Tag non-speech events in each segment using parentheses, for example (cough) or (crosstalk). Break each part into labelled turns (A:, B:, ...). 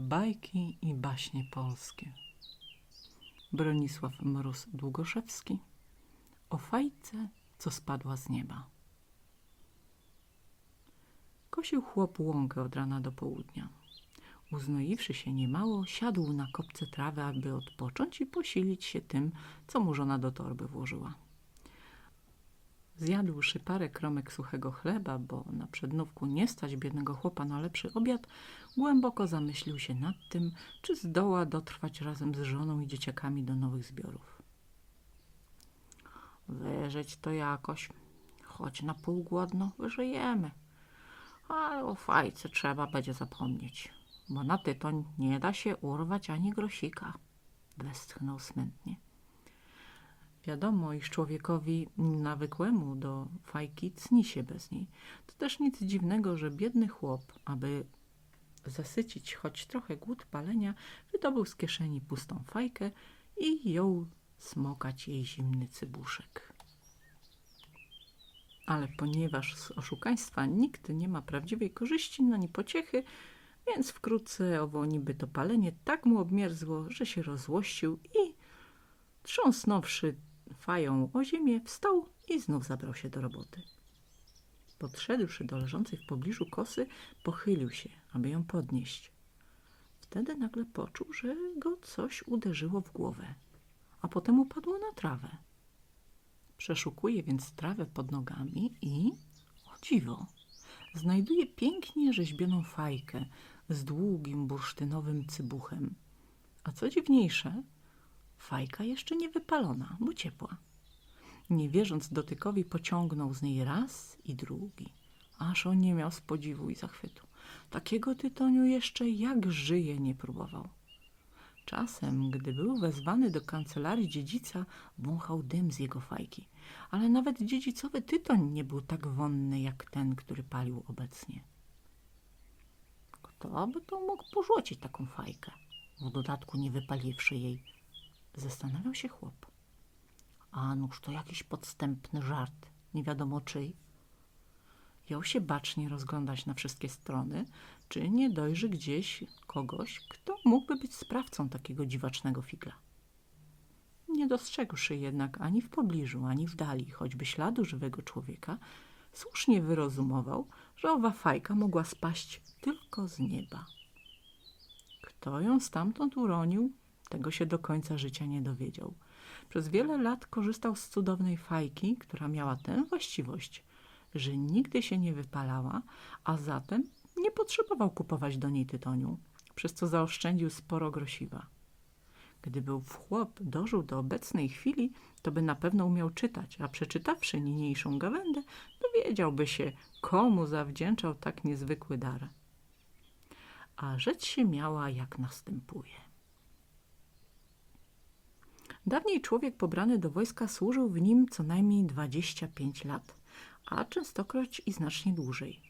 A: Bajki i baśnie polskie. Bronisław Mróz Długoszewski o fajce, co spadła z nieba. Kosił chłop łąkę od rana do południa. Uznoiwszy się niemało, siadł na kopce trawy, aby odpocząć i posilić się tym, co mu żona do torby włożyła. Zjadłszy parę kromek suchego chleba, bo na przednówku nie stać biednego chłopa na lepszy obiad, głęboko zamyślił się nad tym, czy zdoła dotrwać razem z żoną i dzieciakami do nowych zbiorów. Wyżyć to jakoś, choć na pół głodno wyżyjemy. Ale o fajce trzeba będzie zapomnieć, bo na tytoń nie da się urwać ani grosika. Westchnął smętnie. Wiadomo, iż człowiekowi nawykłemu do fajki cni się bez niej. To też nic dziwnego, że biedny chłop, aby zasycić choć trochę głód palenia, wydobył z kieszeni pustą fajkę i jął smokać jej zimny cybuszek. Ale ponieważ z oszukaństwa nikt nie ma prawdziwej korzyści ani pociechy, więc wkrótce owo niby to palenie tak mu obmierzło, że się rozłościł i trząsnąwszy fają o ziemię, wstał i znów zabrał się do roboty. Podszedłszy do leżącej w pobliżu kosy, pochylił się, aby ją podnieść. Wtedy nagle poczuł, że go coś uderzyło w głowę, a potem upadło na trawę. Przeszukuje więc trawę pod nogami i, o dziwo, znajduje pięknie rzeźbioną fajkę z długim bursztynowym cybuchem. A co dziwniejsze, fajka jeszcze nie wypalona, bo ciepła. Nie wierząc dotykowi, pociągnął z niej raz i drugi, aż on nie miał z podziwu i zachwytu. Takiego tytoniu jeszcze jak żyje nie próbował. Czasem, gdy był wezwany do kancelarii dziedzica, wąchał dym z jego fajki, ale nawet dziedzicowy tytoń nie był tak wonny jak ten, który palił obecnie. Kto by to mógł porzucić taką fajkę, w dodatku nie wypaliwszy jej? Zastanawiał się chłop. A nuż to jakiś podstępny żart, nie wiadomo czyj. Jął się bacznie rozglądać na wszystkie strony, czy nie dojrzy gdzieś kogoś, kto mógłby być sprawcą takiego dziwacznego figla. Nie dostrzegłszy jednak ani w pobliżu, ani w dali choćby śladu żywego człowieka, słusznie wyrozumował, że owa fajka mogła spaść tylko z nieba. Kto ją stamtąd uronił, tego się do końca życia nie dowiedział. Przez wiele lat korzystał z cudownej fajki, która miała tę właściwość, że nigdy się nie wypalała, a zatem nie potrzebował kupować do niej tytoniu, przez co zaoszczędził sporo grosiwa. Gdyby ów chłop dożył do obecnej chwili, to by na pewno umiał czytać, a przeczytawszy niniejszą gawędę, dowiedziałby się, komu zawdzięczał tak niezwykły dar. A rzecz się miała jak następuje. Dawniej człowiek pobrany do wojska służył w nim co najmniej 25 lat, a częstokroć i znacznie dłużej.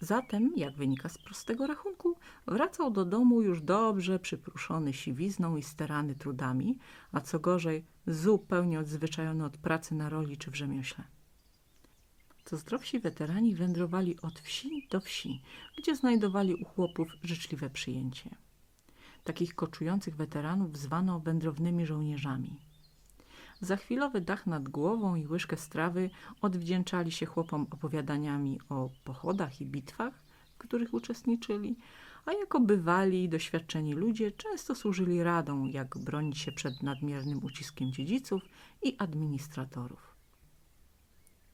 A: Zatem, jak wynika z prostego rachunku, wracał do domu już dobrze przypruszony siwizną i sterany trudami, a co gorzej, zupełnie odzwyczajony od pracy na roli czy w rzemiośle. Co zdrowsi weterani wędrowali od wsi do wsi, gdzie znajdowali u chłopów życzliwe przyjęcie. Takich koczujących weteranów zwano wędrownymi żołnierzami. Za chwilowy dach nad głową i łyżkę strawy odwdzięczali się chłopom opowiadaniami o pochodach i bitwach, w których uczestniczyli, a jako bywali i doświadczeni ludzie często służyli radą, jak bronić się przed nadmiernym uciskiem dziedziców i administratorów.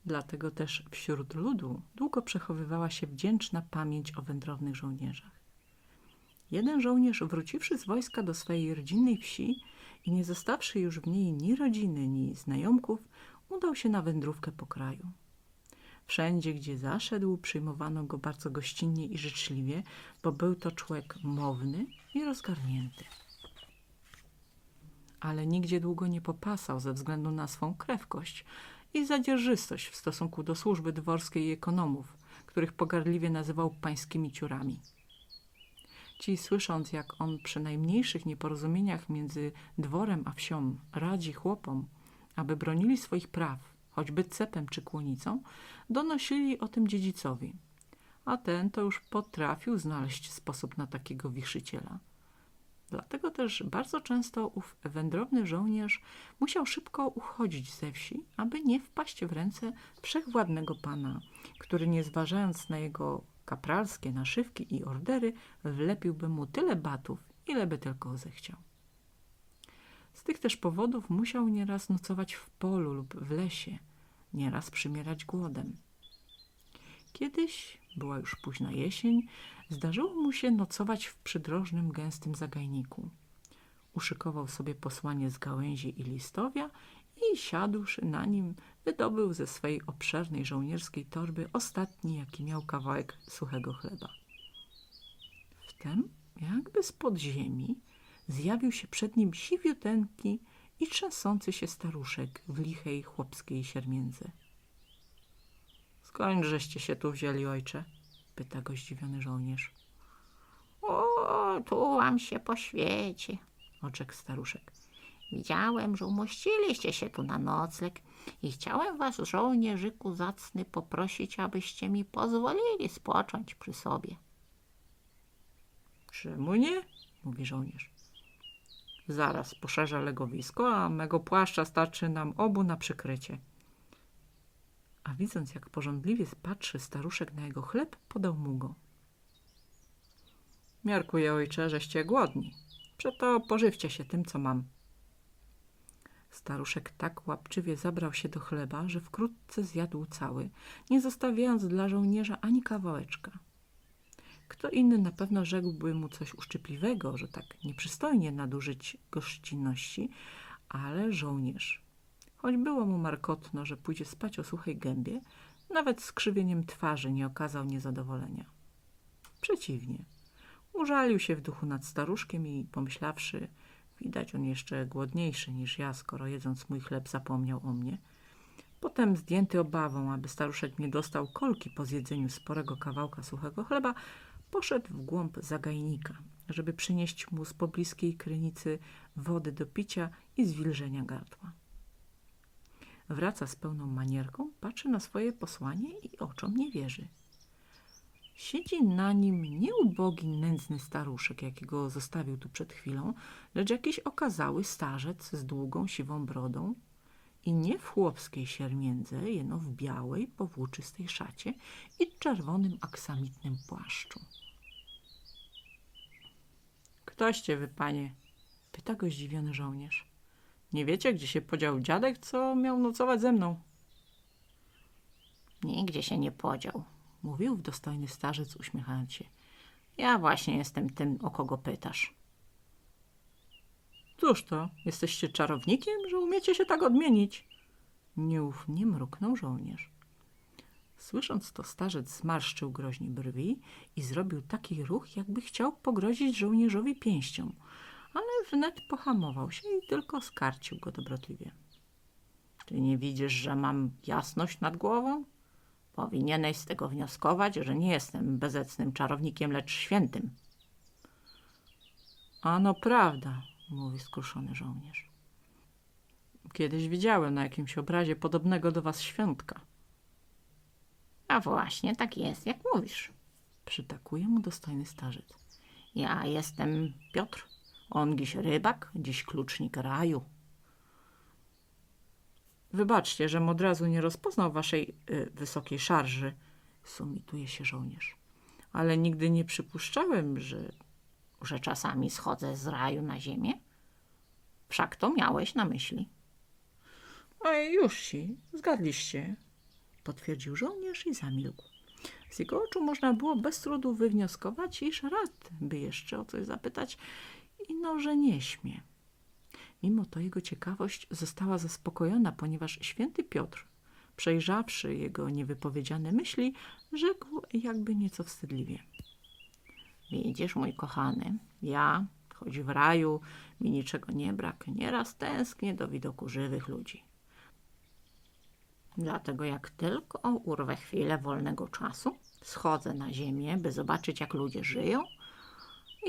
A: Dlatego też wśród ludu długo przechowywała się wdzięczna pamięć o wędrownych żołnierzach. Jeden żołnierz, wróciwszy z wojska do swojej rodzinnej wsi i nie zostawszy już w niej ni rodziny, ni znajomków, udał się na wędrówkę po kraju. Wszędzie, gdzie zaszedł, przyjmowano go bardzo gościnnie i życzliwie, bo był to człowiek mowny i rozgarnięty. Ale nigdzie długo nie popasał ze względu na swą krewkość i zadzierżystość w stosunku do służby dworskiej i ekonomów, których pogardliwie nazywał pańskimi ciurami. Ci, słysząc, jak on przy najmniejszych nieporozumieniach między dworem a wsią radzi chłopom, aby bronili swoich praw, choćby cepem czy kłonicą, donosili o tym dziedzicowi. a ten to już potrafił znaleźć sposób na takiego wichrzyciela. Dlatego też bardzo często ów wędrowny żołnierz musiał szybko uchodzić ze wsi, aby nie wpaść w ręce wszechwładnego pana, który nie zważając na jego kapralskie naszywki i ordery, wlepiłby mu tyle batów, ile by tylko zechciał. Z tych też powodów musiał nieraz nocować w polu lub w lesie, nieraz przymierać głodem. Kiedyś, była już późna jesień, zdarzyło mu się nocować w przydrożnym, gęstym zagajniku. Uszykował sobie posłanie z gałęzi i listowia i siadłszy na nim, wydobył ze swej obszernej żołnierskiej torby ostatni, jaki miał kawałek suchego chleba. Wtem, jakby z podziemi, zjawił się przed nim siwiuteńki i trzęsący się staruszek w lichej chłopskiej siermiędze. Skąd żeście się tu wzięli, ojcze? pyta go zdziwiony żołnierz.
B: O, tułam się po świecie,
A: Oczek staruszek.
B: Widziałem, że umościliście się tu na nocleg i chciałem was, żołnierzyku zacny, poprosić, abyście mi pozwolili spocząć przy sobie.
A: Czemu nie? mówi żołnierz. Zaraz poszerza legowisko, a mego płaszcza starczy nam obu na przykrycie. A widząc, jak pożądliwie patrzy staruszek na jego chleb, podał mu go. Miarkuję, ojcze, żeście głodni. Przeto pożywcie się tym, co mam. Staruszek tak łapczywie zabrał się do chleba, że wkrótce zjadł cały, nie zostawiając dla żołnierza ani kawałeczka. Kto inny na pewno rzekłby mu coś uszczypliwego, że tak nieprzystojnie nadużyć gościnności, ale żołnierz, choć było mu markotno, że pójdzie spać o suchej gębie, nawet skrzywieniem twarzy nie okazał niezadowolenia. Przeciwnie, użalił się w duchu nad staruszkiem i pomyślawszy, widać on jeszcze głodniejszy niż ja, skoro jedząc mój chleb zapomniał o mnie, Potem, zdjęty obawą, aby staruszek nie dostał kolki po zjedzeniu sporego kawałka suchego chleba, poszedł w głąb zagajnika, żeby przynieść mu z pobliskiej krynicy wody do picia i zwilżenia gardła. Wraca z pełną manierką, patrzy na swoje posłanie i oczom nie wierzy. Siedzi na nim nie ubogi, nędzny staruszek, jakiego zostawił tu przed chwilą, lecz jakiś okazały starzec z długą, siwą brodą i nie w chłopskiej siermiędze, jeno w białej, powłóczystej szacie i czerwonym aksamitnym płaszczu. Ktoście wy, panie? Pyta go zdziwiony żołnierz. Nie wiecie, gdzie się podział dziadek, co miał nocować ze mną?
B: Nigdzie się nie podział.
A: Mówił w dostojny starzec, uśmiechając się.
B: Ja właśnie jestem tym, o kogo pytasz.
A: Cóż to, jesteście czarownikiem, że umiecie się tak odmienić? Nieufnie mruknął żołnierz. Słysząc to, starzec zmarszczył groźnie brwi i zrobił taki ruch, jakby chciał pogrozić żołnierzowi pięścią, ale wnet pohamował się i tylko skarcił go dobrotliwie.
B: Ty nie widzisz, że mam jasność nad głową? Powinieneś z tego wnioskować, że nie jestem bezecnym czarownikiem, lecz świętym.
A: Ano prawda, mówi skruszony żołnierz. Kiedyś widziałem na jakimś obrazie podobnego do was świątka.
B: A właśnie tak jest, jak mówisz.
A: Przytakuje mu dostojny starzec.
B: Ja jestem Piotr, on dziś rybak, dziś klucznik raju.
A: Wybaczcie, żem od razu nie rozpoznał waszej y, wysokiej szarży, sumituje się żołnierz. Ale nigdy nie przypuszczałem, że
B: Że czasami schodzę z raju na ziemię? Wszak to miałeś na myśli.
A: Oj, już ci, zgadliście, potwierdził żołnierz i zamilkł. Z jego oczu można było bez trudu wywnioskować, iż rad, by jeszcze o coś zapytać, ino, że nie śmie. Mimo to jego ciekawość została zaspokojona, ponieważ święty Piotr, przejrzawszy jego niewypowiedziane myśli, rzekł jakby nieco wstydliwie.
B: Widzisz, mój kochany, ja, choć w raju mi niczego nie brak, nieraz tęsknię do widoku żywych ludzi. Dlatego jak tylko urwę chwilę wolnego czasu, schodzę na ziemię, by zobaczyć, jak ludzie żyją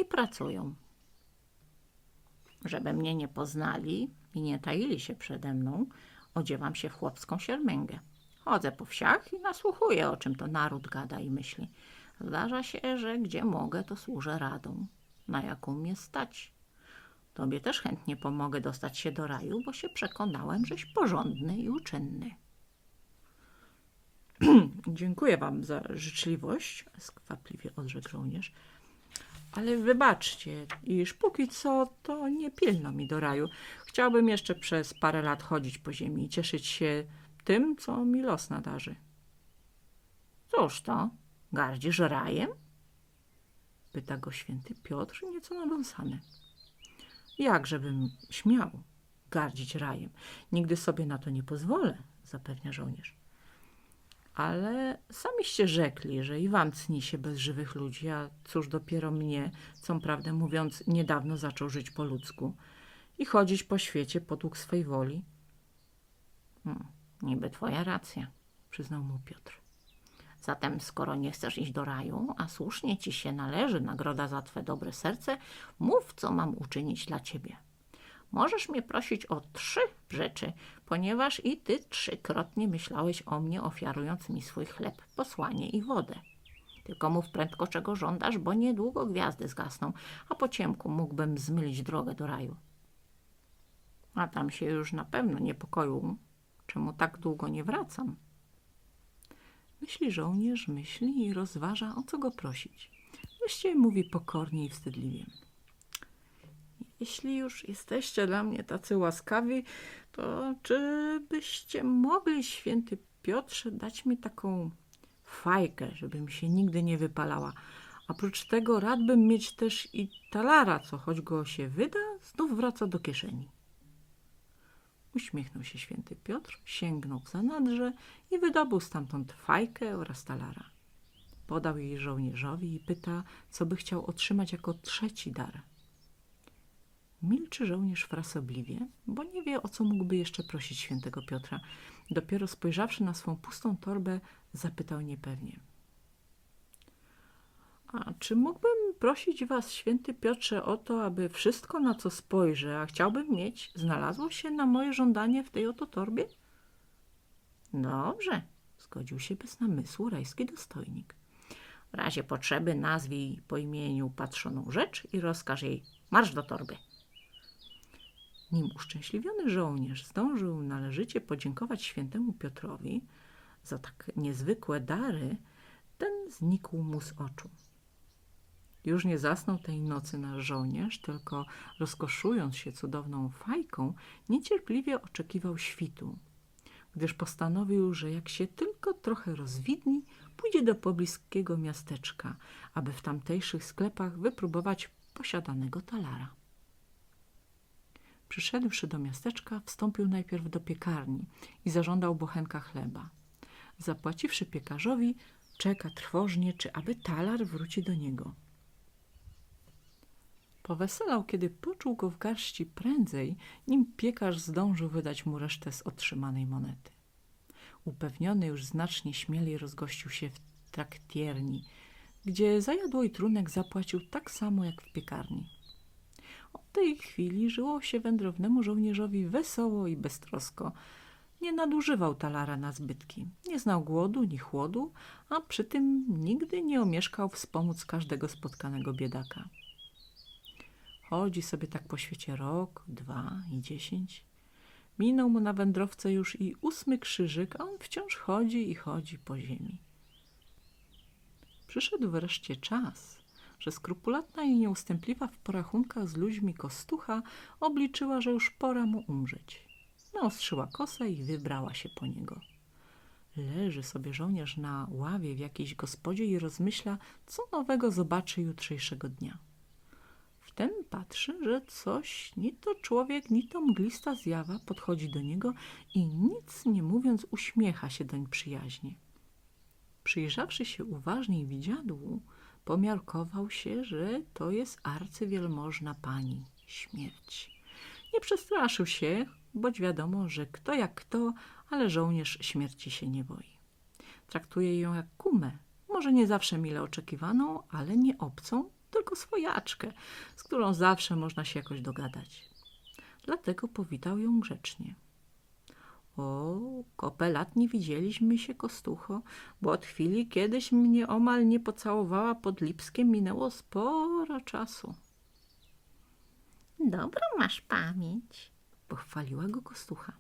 B: i pracują. Żeby mnie nie poznali i nie taili się przede mną, odziewam się w chłopską siermęgę. Chodzę po wsiach i nasłuchuję, o czym to naród gada i myśli. Zdarza się, że gdzie mogę, to służę radą, na jaką mnie stać. Tobie też chętnie pomogę dostać się do raju, bo się przekonałem, żeś porządny i uczynny. (clears throat)
A: Dziękuję wam za życzliwość, skwapliwie odrzekł żołnierz. Ale wybaczcie, iż póki co to nie pilno mi do raju. Chciałbym jeszcze przez parę lat chodzić po ziemi i cieszyć się tym, co mi los nadarzy.
B: Cóż to, gardzisz rajem?
A: Pyta go święty Piotr, nieco nadąsany. Jakżebym śmiał gardzić rajem? Nigdy sobie na to nie pozwolę, zapewnia żołnierz. Ale samiście rzekli, że i wam cni się bez żywych ludzi, a cóż dopiero mnie, co prawdę mówiąc, niedawno zaczął żyć po ludzku i chodzić po świecie podług swej woli,
B: Hmm, niby twoja racja.
A: przyznał mu Piotr.
B: Zatem, skoro nie chcesz iść do raju, a słusznie ci się należy nagroda za twe dobre serce, mów, co mam uczynić dla ciebie. Możesz mnie prosić o trzy rzeczy, ponieważ i ty trzykrotnie myślałeś o mnie, ofiarując mi swój chleb, posłanie i wodę. Tylko mów prędko, czego żądasz, bo niedługo gwiazdy zgasną, a po ciemku mógłbym zmylić drogę do raju. A tam się już na pewno niepokoił, czemu tak długo nie wracam.
A: Myśli żołnierz, myśli i rozważa, o co go prosić. Wreszcie mówi pokornie i wstydliwie. Jeśli już jesteście dla mnie tacy łaskawi, to czy byście mogli, święty Piotrze, dać mi taką fajkę, żebym się nigdy nie wypalała. Oprócz tego radbym mieć też i talara, co choć go się wyda, znów wraca do kieszeni. Uśmiechnął się święty Piotr, sięgnął w zanadrze i wydobył stamtąd fajkę oraz talara. Podał jej żołnierzowi i pyta, co by chciał otrzymać jako trzeci dar. Milczy żołnierz frasobliwie, bo nie wie, o co mógłby jeszcze prosić świętego Piotra. Dopiero spojrzawszy na swą pustą torbę, zapytał niepewnie. A czy mógłbym prosić was, święty Piotrze, o to, aby wszystko, na co spojrzę, a chciałbym mieć, znalazło się na moje żądanie w tej oto torbie?
B: Dobrze,
A: Zgodził się bez namysłu rajski dostojnik.
B: w razie potrzeby nazwij po imieniu patrzoną rzecz i rozkaż jej marsz do torby.
A: Nim uszczęśliwiony żołnierz zdążył należycie podziękować świętemu Piotrowi za tak niezwykłe dary, ten znikł mu z oczu. Już nie zasnął tej nocy nasz żołnierz, tylko rozkoszując się cudowną fajką, niecierpliwie oczekiwał świtu, gdyż postanowił, że jak się tylko trochę rozwidni, pójdzie do pobliskiego miasteczka, aby w tamtejszych sklepach wypróbować posiadanego talara. Przyszedłszy do miasteczka, wstąpił najpierw do piekarni i zażądał bochenka chleba. Zapłaciwszy piekarzowi, czeka trwożnie, czy aby talar wróci do niego. Poweselał, kiedy poczuł go w garści prędzej, nim piekarz zdążył wydać mu resztę z otrzymanej monety. Upewniony już znacznie śmielej rozgościł się w traktierni, gdzie za jadło i trunek zapłacił tak samo jak w piekarni. Od tej chwili żyło się wędrownemu żołnierzowi wesoło i beztrosko. Nie nadużywał talara na zbytki, nie znał głodu ni chłodu, a przy tym nigdy nie omieszkał wspomóc każdego spotkanego biedaka. Chodzi sobie tak po świecie rok, dwa i dziesięć. Minął mu na wędrowce już i ósmy krzyżyk, a on wciąż chodzi i chodzi po ziemi. Przyszedł wreszcie czas, że skrupulatna i nieustępliwa w porachunkach z ludźmi kostucha obliczyła, że już pora mu umrzeć. Naostrzyła kosę i wybrała się po niego. Leży sobie żołnierz na ławie w jakiejś gospodzie i rozmyśla, co nowego zobaczy jutrzejszego dnia. Wtem patrzy, że coś, ni to człowiek, ni to mglista zjawa podchodzi do niego i nic nie mówiąc uśmiecha się doń przyjaźnie. Przyjrzawszy się uważniej widziadłu, pomiarkował się, że to jest arcywielmożna pani, śmierć. Nie przestraszył się, boć wiadomo, że kto jak kto, ale żołnierz śmierci się nie boi. Traktuje ją jak kumę, może nie zawsze mile oczekiwaną, ale nie obcą, tylko swojaczkę, z którą zawsze można się jakoś dogadać. Dlatego powitał ją grzecznie. O, kopę lat nie widzieliśmy się, Kostucho, bo od chwili kiedyś mnie omal nie pocałowała pod Lipskiem minęło sporo czasu.
B: Dobrą masz pamięć.
A: Pochwaliła go Kostucha.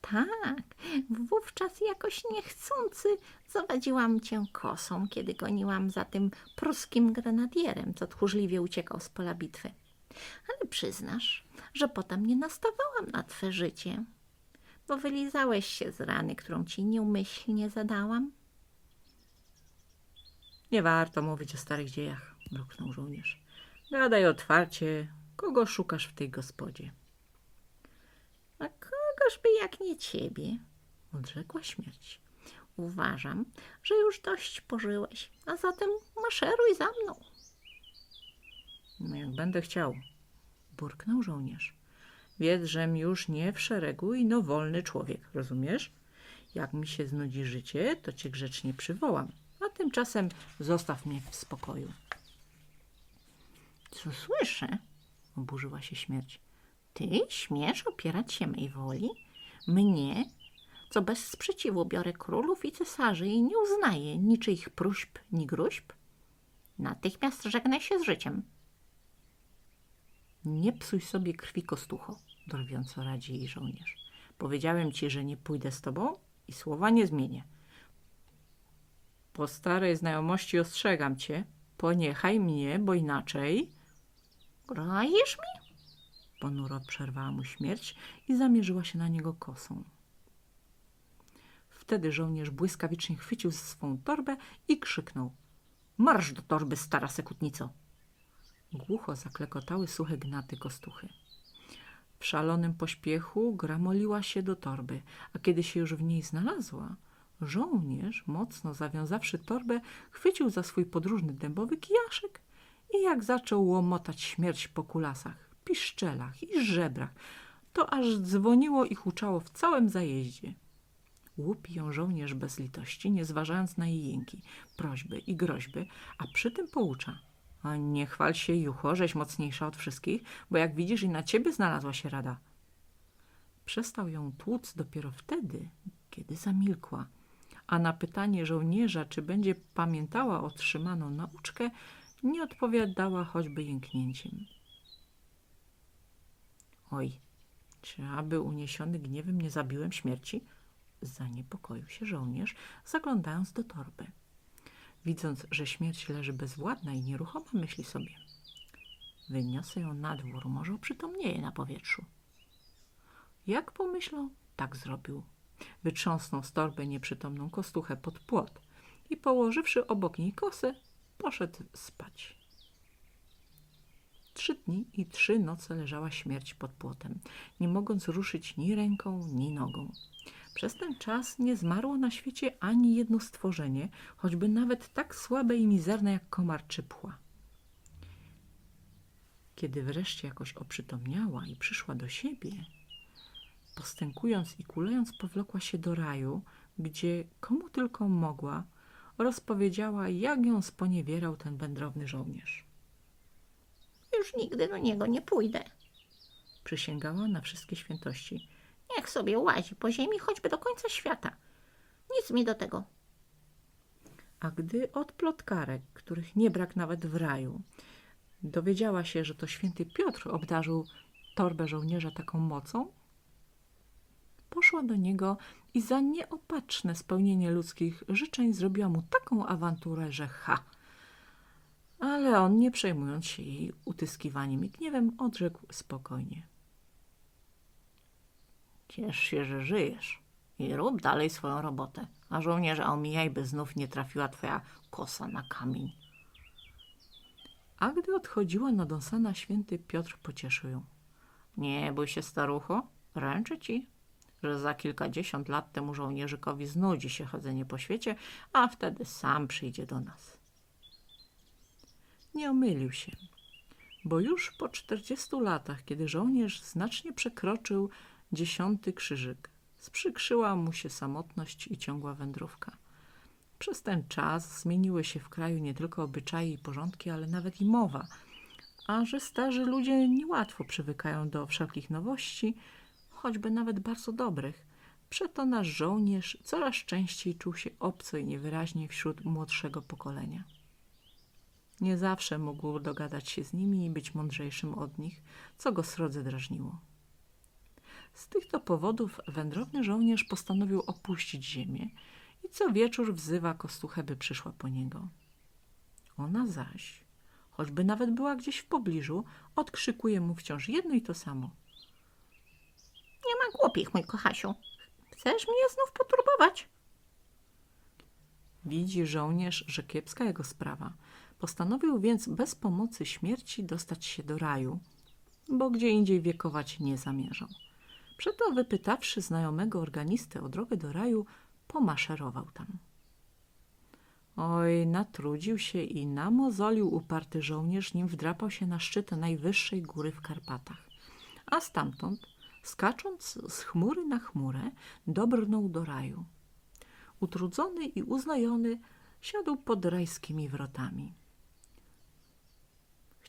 B: Tak, wówczas jakoś niechcący zawadziłam cię kosą, kiedy goniłam za tym pruskim grenadierem, co tchórzliwie uciekał z pola bitwy. Ale przyznasz, że potem nie nastawałam na twe życie, bo wylizałeś się z rany, którą ci nieumyślnie zadałam.
A: Nie warto mówić o starych dziejach, mruknął żołnierz. Gadaj otwarcie, kogo szukasz w tej gospodzie?
B: A kogożby jak nie ciebie?
A: Odrzekła śmierć.
B: Uważam, że już dość pożyłeś, a zatem maszeruj za mną.
A: No jak będę chciał, burknął żołnierz. Wiedz, żem już nie w szeregu i no wolny człowiek, rozumiesz? Jak mi się znudzi życie, to cię grzecznie przywołam, a tymczasem zostaw mnie w spokoju.
B: Co słyszę?
A: Oburzyła się śmierć.
B: Ty śmiesz opierać się mej woli? Mnie, co bez sprzeciwu biorę królów i cesarzy i nie uznaję niczyich próśb ni gruźb? Natychmiast żegnaj się z życiem.
A: Nie psuj sobie krwi kostucho, drwiąco radzi jej żołnierz. Powiedziałem ci, że nie pójdę z tobą i słowa nie zmienię. Po starej znajomości ostrzegam cię, poniechaj mnie, bo inaczej...
B: Grozisz mi?
A: Ponuro przerwała mu śmierć i zamierzyła się na niego kosą. Wtedy żołnierz błyskawicznie chwycił swą torbę i krzyknął. Marsz do torby, stara sekutnico! Głucho zaklekotały suche gnaty kostuchy. W szalonym pośpiechu gramoliła się do torby, a kiedy się już w niej znalazła, żołnierz, mocno zawiązawszy torbę, chwycił za swój podróżny dębowy kijaszek i jak zaczął łomotać śmierć po kulasach, piszczelach i żebrach, to aż dzwoniło i huczało w całym zajeździe. Łupi ją żołnierz bez litości, nie zważając na jej jęki, prośby i groźby, a przy tym poucza. A nie chwal się, jucho, żeś mocniejsza od wszystkich, bo jak widzisz i na ciebie znalazła się rada. Przestał ją tłuc dopiero wtedy, kiedy zamilkła, a na pytanie żołnierza, czy będzie pamiętała otrzymaną nauczkę, nie odpowiadała choćby jęknięciem. Oj, czy aby uniesiony gniewem nie zabiłem śmierci? Zaniepokoił się żołnierz, zaglądając do torby. Widząc, że śmierć leży bezwładna i nieruchoma, myśli sobie. Wyniosę ją na dwór, może oprzytomnieje na powietrzu. Jak pomyślał, tak zrobił. Wytrząsnął z torby nieprzytomną kostuchę pod płot i położywszy obok niej kosę, poszedł spać. Trzy dni i trzy noce leżała śmierć pod płotem, nie mogąc ruszyć ni ręką, ni nogą. Przez ten czas nie zmarło na świecie ani jedno stworzenie, choćby nawet tak słabe i mizerne jak komar czy pchła. Kiedy wreszcie jakoś oprzytomniała i przyszła do siebie, postękując i kulejąc powlokła się do raju, gdzie komu tylko mogła, rozpowiedziała, jak ją sponiewierał ten wędrowny żołnierz.
B: Już nigdy do niego nie pójdę.
A: Przysięgała na wszystkie świętości.
B: Niech sobie łazi po ziemi choćby do końca świata. Nic mi do tego.
A: A gdy od plotkarek, których nie brak nawet w raju, dowiedziała się, że to święty Piotr obdarzył torbę żołnierza taką mocą, poszła do niego i za nieopatrzne spełnienie ludzkich życzeń zrobiła mu taką awanturę, że ha! Ale on, nie przejmując się jej utyskiwaniem i gniewem, odrzekł spokojnie.
B: Ciesz się, że żyjesz i rób dalej swoją robotę, a żołnierza omijaj, by znów nie trafiła twoja kosa na kamień.
A: A gdy odchodziła nadąsana, święty Piotr pocieszył ją.
B: Nie bój się, starucho, ręczę ci, że za kilkadziesiąt lat temu żołnierzykowi znudzi się chodzenie po świecie, a wtedy sam przyjdzie do nas.
A: Nie omylił się, bo już po czterdziestu latach, kiedy żołnierz znacznie przekroczył dziesiąty krzyżyk, sprzykrzyła mu się samotność i ciągła wędrówka. Przez ten czas zmieniły się w kraju nie tylko obyczaje i porządki, ale nawet i mowa, a że starzy ludzie niełatwo przywykają do wszelkich nowości, choćby nawet bardzo dobrych. Przeto nasz żołnierz coraz częściej czuł się obco i niewyraźnie wśród młodszego pokolenia. Nie zawsze mógł dogadać się z nimi i być mądrzejszym od nich, co go srodze drażniło. Z tych to powodów wędrowny żołnierz postanowił opuścić ziemię i co wieczór wzywa kostuchę, by przyszła po niego. Ona zaś, choćby nawet była gdzieś w pobliżu, odkrzykuje mu wciąż jedno i to samo.
B: Nie ma głupich, mój kochasiu. Chcesz mnie znów poturbować?
A: Widzi żołnierz, że kiepska jego sprawa. Postanowił więc bez pomocy śmierci dostać się do raju, bo gdzie indziej wiekować nie zamierzał. Przeto wypytawszy znajomego organistę o drogę do raju, pomaszerował tam. Oj, natrudził się i namozolił uparty żołnierz, nim wdrapał się na szczyt najwyższej góry w Karpatach. A stamtąd, skacząc z chmury na chmurę, dobrnął do raju. Utrudzony i uznajony, siadł pod rajskimi wrotami.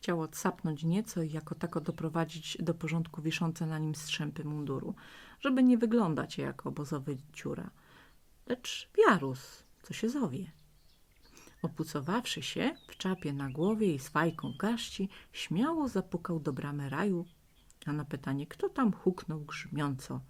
A: Chciał odsapnąć nieco i jako tako doprowadzić do porządku wiszące na nim strzępy munduru, żeby nie wyglądać jak obozowy ciura. Lecz wiarus, co się zowie. Opucowawszy się w czapie na głowie i z fajką garści, śmiało zapukał do bramy raju, a na pytanie, kto tam huknął grzmiąco.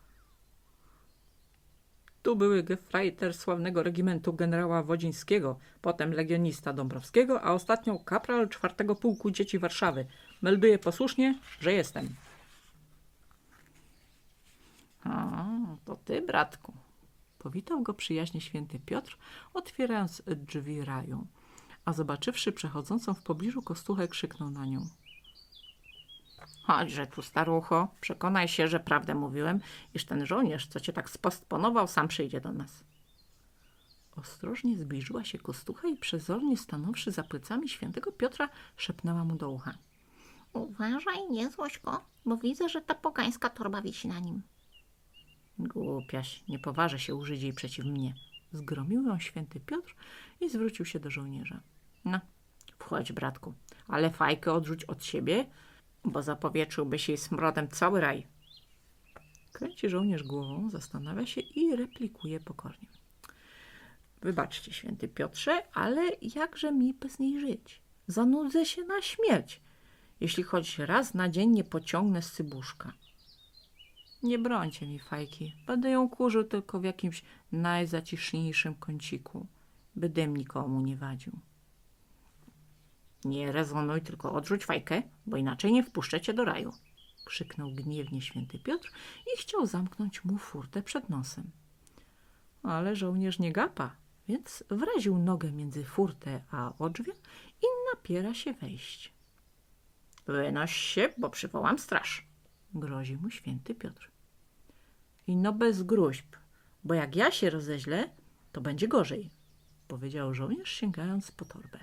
A: Tu były gefreiter sławnego regimentu generała Wodzińskiego, potem legionista Dąbrowskiego, a ostatnio kapral czwartego pułku dzieci Warszawy. Melduję posłusznie, że jestem.
B: A, to ty, bratku.
A: Powitał go przyjaźnie święty Piotr, otwierając drzwi raju, a zobaczywszy przechodzącą w pobliżu kostuchę, krzyknął na nią.
B: Chodźże tu, starucho. Przekonaj się, że prawdę mówiłem, iż ten żołnierz, co cię tak spostponował, sam przyjdzie do nas.
A: Ostrożnie zbliżyła się kostucha i przezornie stanąwszy za plecami świętego Piotra, szepnęła mu do ucha.
B: Uważaj, nie złość go, bo widzę, że ta pogańska torba wisi na nim.
A: Głupiaś, nie poważy się użyć jej przeciw mnie. Zgromił ją święty Piotr i zwrócił się do żołnierza.
B: No, wchodź, bratku, ale fajkę odrzuć od siebie, bo zapowietrzyłbyś jej smrodem cały raj.
A: Kręci żołnierz głową, zastanawia się i replikuje pokornie. Wybaczcie, święty Piotrze, ale jakże mi bez niej żyć? Zanudzę się na śmierć, jeśli choć raz na dzień nie pociągnę z cybuszka. Nie brońcie mi fajki, będę ją kurzył tylko w jakimś najzaciszniejszym kąciku, by dym nikomu nie wadził.
B: Nie rezonuj, tylko odrzuć fajkę, bo inaczej nie wpuszczę cię do raju.
A: Krzyknął gniewnie święty Piotr i chciał zamknąć mu furtę przed nosem. Ale żołnierz nie gapa, więc wraził nogę między furtę a odrzwie i napiera się wejść.
B: Wynoś się, bo przywołam straż.
A: Grozi mu święty Piotr. I no bez gruźb, bo jak ja się rozeźlę, to będzie gorzej, powiedział żołnierz sięgając po torbę.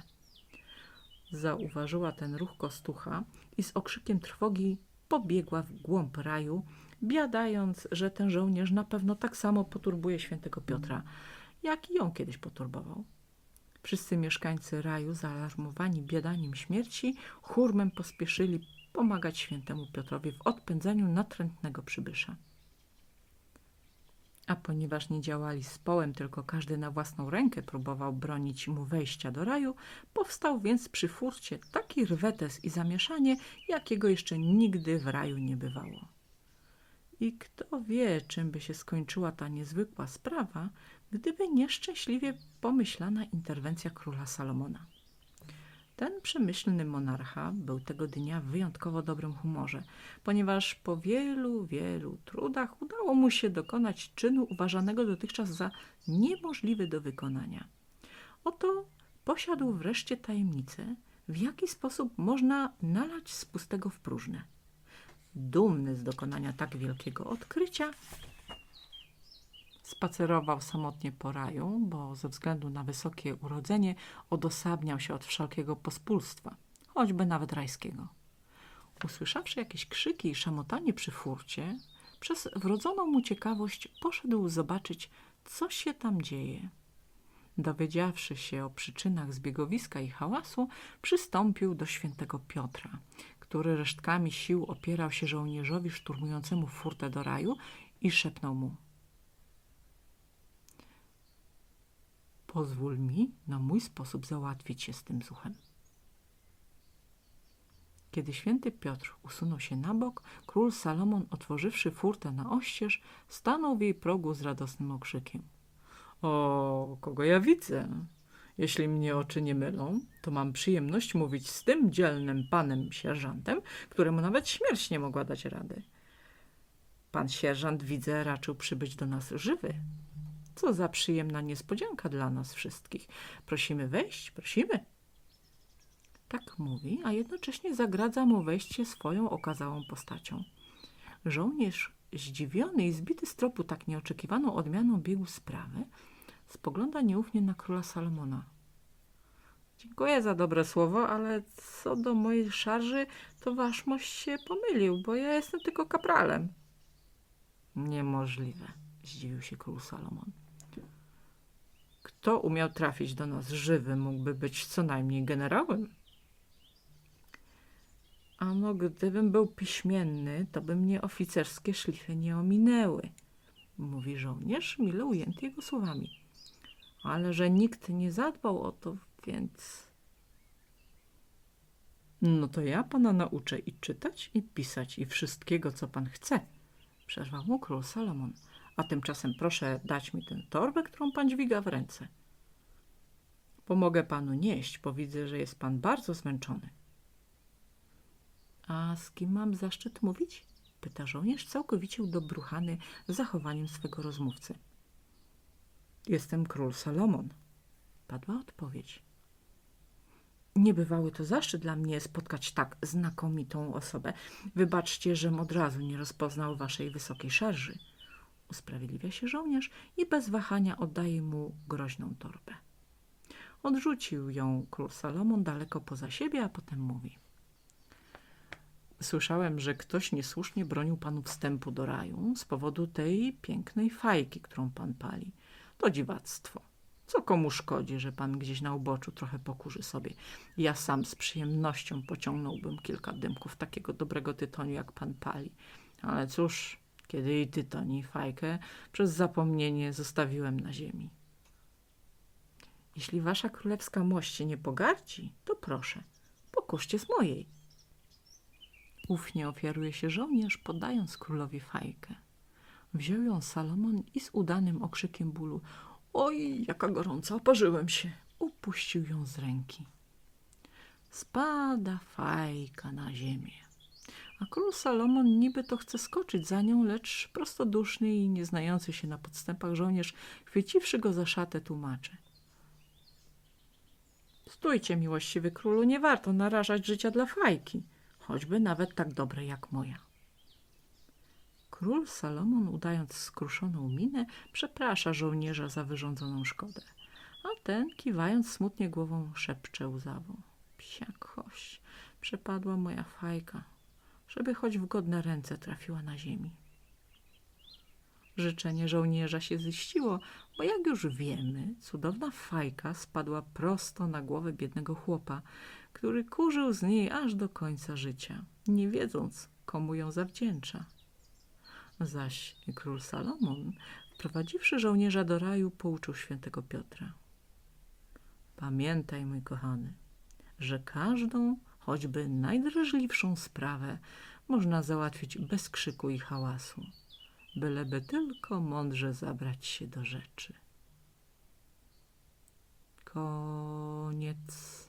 A: Zauważyła ten ruch kostucha i z okrzykiem trwogi pobiegła w głąb raju, biadając, że ten żołnierz na pewno tak samo poturbuje świętego Piotra, jak i ją kiedyś poturbował. Wszyscy mieszkańcy raju, zaalarmowani biedaniem śmierci, hurmem pospieszyli pomagać świętemu Piotrowi w odpędzeniu natrętnego przybysza. A ponieważ nie działali z połem, tylko każdy na własną rękę próbował bronić mu wejścia do raju, powstał więc przy furcie taki rwetes i zamieszanie, jakiego jeszcze nigdy w raju nie bywało. I kto wie, czym by się skończyła ta niezwykła sprawa, gdyby nieszczęśliwie pomyślana interwencja króla Salomona. Ten przemyślny monarcha był tego dnia w wyjątkowo dobrym humorze, ponieważ po wielu, wielu trudach udało mu się dokonać czynu uważanego dotychczas za niemożliwy do wykonania. Oto posiadł wreszcie tajemnicę, w jaki sposób można nalać z pustego w próżne. Dumny z dokonania tak wielkiego odkrycia, spacerował samotnie po raju, bo ze względu na wysokie urodzenie odosobniał się od wszelkiego pospólstwa, choćby nawet rajskiego. Usłyszawszy jakieś krzyki i szamotanie przy furcie, przez wrodzoną mu ciekawość poszedł zobaczyć, co się tam dzieje. Dowiedziawszy się o przyczynach zbiegowiska i hałasu, przystąpił do świętego Piotra, który resztkami sił opierał się żołnierzowi szturmującemu furtę do raju i szepnął mu – Pozwól mi na mój sposób załatwić się z tym zuchem. Kiedy święty Piotr usunął się na bok, król Salomon, otworzywszy furtę na oścież, stanął w jej progu z radosnym okrzykiem. O, kogo ja widzę? Jeśli mnie oczy nie mylą, to mam przyjemność mówić z tym dzielnym panem sierżantem, któremu nawet śmierć nie mogła dać rady. Pan sierżant, widzę, raczył przybyć do nas żywy. Co za przyjemna niespodzianka dla nas wszystkich. Prosimy wejść, prosimy. Tak mówi, a jednocześnie zagradza mu wejście swoją okazałą postacią. Żołnierz, zdziwiony i zbity z tropu tak nieoczekiwaną odmianą biegu sprawy, spogląda nieufnie na króla Salomona. Dziękuję za dobre słowo, ale co do mojej szarży, to waszmość się pomylił, bo ja jestem tylko kapralem. Niemożliwe, zdziwił się król Salomon. Kto umiał trafić do nas żywy, mógłby być co najmniej generałem. Ano, gdybym był piśmienny, to by mnie oficerskie szlify nie ominęły, mówi żołnierz, mile ujęty jego słowami. Ale że nikt nie zadbał o to, więc... No to ja pana nauczę i czytać, i pisać, i wszystkiego, co pan chce, przerwał mu król Salomon. A tymczasem proszę dać mi tę torbę, którą pan dźwiga w ręce. Pomogę panu nieść, bo widzę, że jest pan bardzo zmęczony. A z kim mam zaszczyt mówić? Pyta żołnierz, całkowicie udobruchany zachowaniem swego rozmówcy. Jestem król Salomon, padła odpowiedź. Niebywały to zaszczyt dla mnie spotkać tak znakomitą osobę. Wybaczcie, żem od razu nie rozpoznał waszej wysokiej szarży. Usprawiedliwia się żołnierz i bez wahania oddaje mu groźną torbę. Odrzucił ją król Salomon daleko poza siebie, a potem mówi. Słyszałem, że ktoś niesłusznie bronił panu wstępu do raju z powodu tej pięknej fajki, którą pan pali. To dziwactwo. Co komu szkodzi, że pan gdzieś na uboczu trochę pokurzy sobie? Ja sam z przyjemnością pociągnąłbym kilka dymków takiego dobrego tytoniu, jak pan pali. Ale cóż, kiedy i tytoń i fajkę przez zapomnienie zostawiłem na ziemi. Jeśli wasza królewska mość nie pogardzi, to proszę, pokuszcie z mojej. Ufnie ofiaruje się żołnierz, podając królowi fajkę. Wziął ją Salomon i z udanym okrzykiem bólu Oj, jaka gorąca, oparzyłem się. Upuścił ją z ręki. Spada fajka na ziemię. A król Salomon niby to chce skoczyć za nią, lecz prostoduszny i nieznający się na podstępach żołnierz, chwyciwszy go za szatę, tłumaczy. Stójcie, miłościwy królu, nie warto narażać życia dla fajki, choćby nawet tak dobre jak moja. Król Salomon, udając skruszoną minę, przeprasza żołnierza za wyrządzoną szkodę, a ten, kiwając smutnie głową, szepcze łzawą. Psia kość, przepadła moja fajka, żeby choć w godne ręce trafiła na ziemi. Życzenie żołnierza się ziściło, bo jak już wiemy, cudowna fajka spadła prosto na głowę biednego chłopa, który kurzył z niej aż do końca życia, nie wiedząc, komu ją zawdzięcza. Zaś król Salomon, wprowadziwszy żołnierza do raju, pouczył świętego Piotra. Pamiętaj, mój kochany, że każdą, choćby najdrażliwszą sprawę można załatwić bez krzyku i hałasu byleby tylko mądrze zabrać się do rzeczy. Koniec.